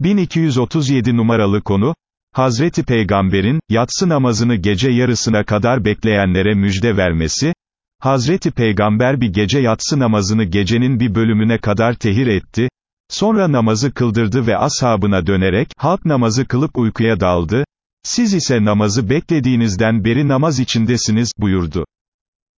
1237 numaralı konu, Hazreti Peygamber'in, yatsı namazını gece yarısına kadar bekleyenlere müjde vermesi, Hazreti Peygamber bir gece yatsı namazını gecenin bir bölümüne kadar tehir etti, sonra namazı kıldırdı ve ashabına dönerek, halk namazı kılıp uykuya daldı, siz ise namazı beklediğinizden beri namaz içindesiniz, buyurdu.